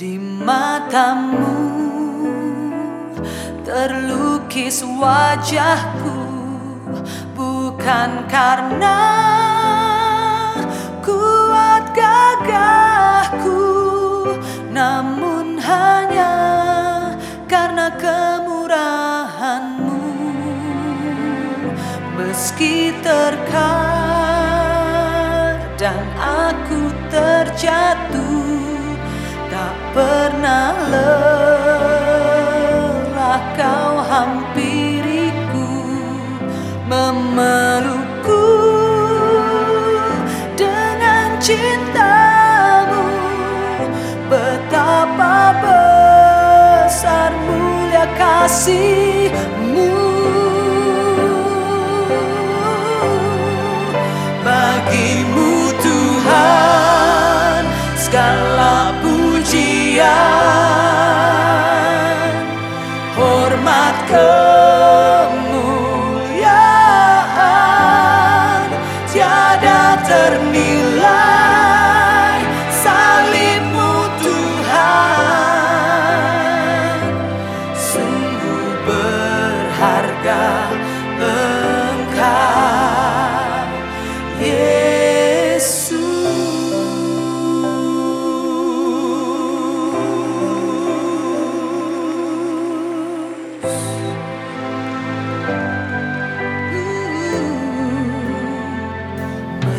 di matamu. Terlukis wajahku bukan karena kuat gagahku namun hanya karena kemurahanmu. Meski terkadang aku terjatuh pernah lelah kau hampiriku memelukku dengan cintamu. Betapa besar mulia kasihmu 그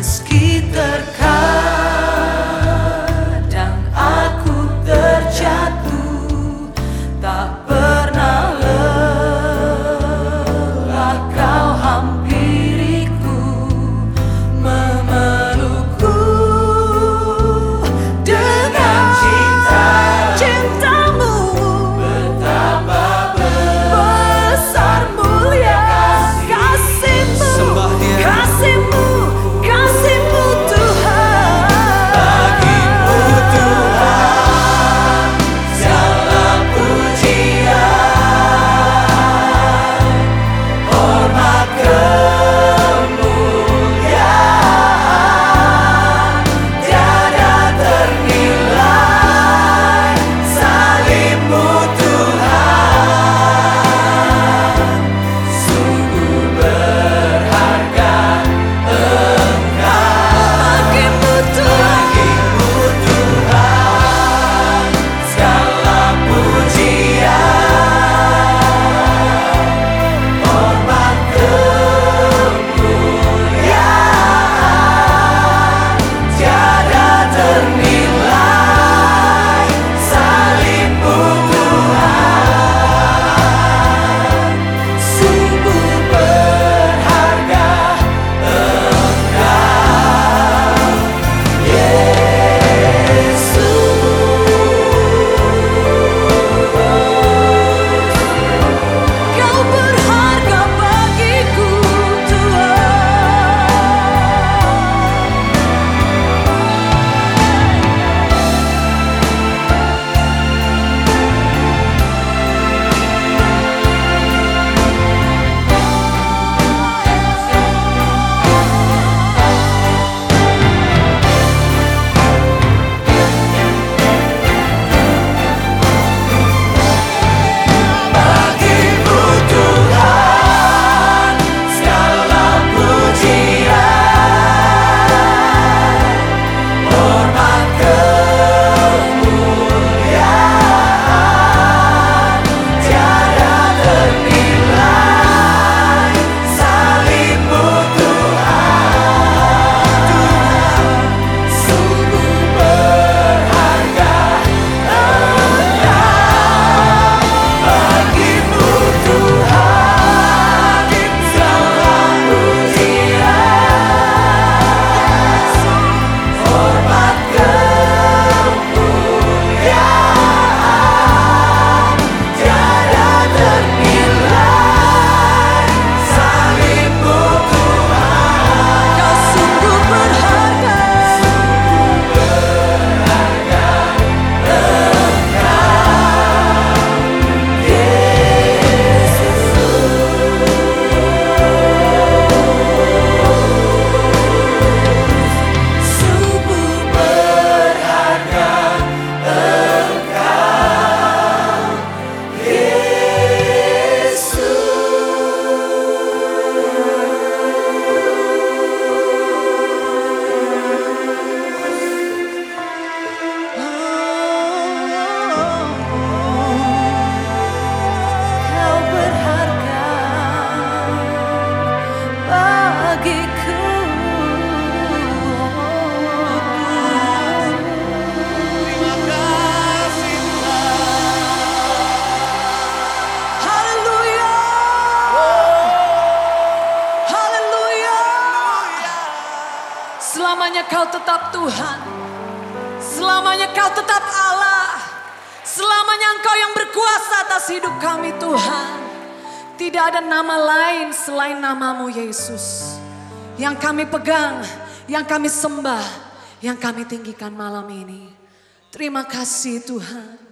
Meski Selamanya kau tetap Tuhan. Selamanya kau tetap Allah. Selamanya engkau yang berkuasa atas hidup kami Tuhan. Tidak ada nama lain selain namamu Yesus. Yang kami pegang, yang kami sembah Yang kami tinggikan malam ini. Terima kasih Tuhan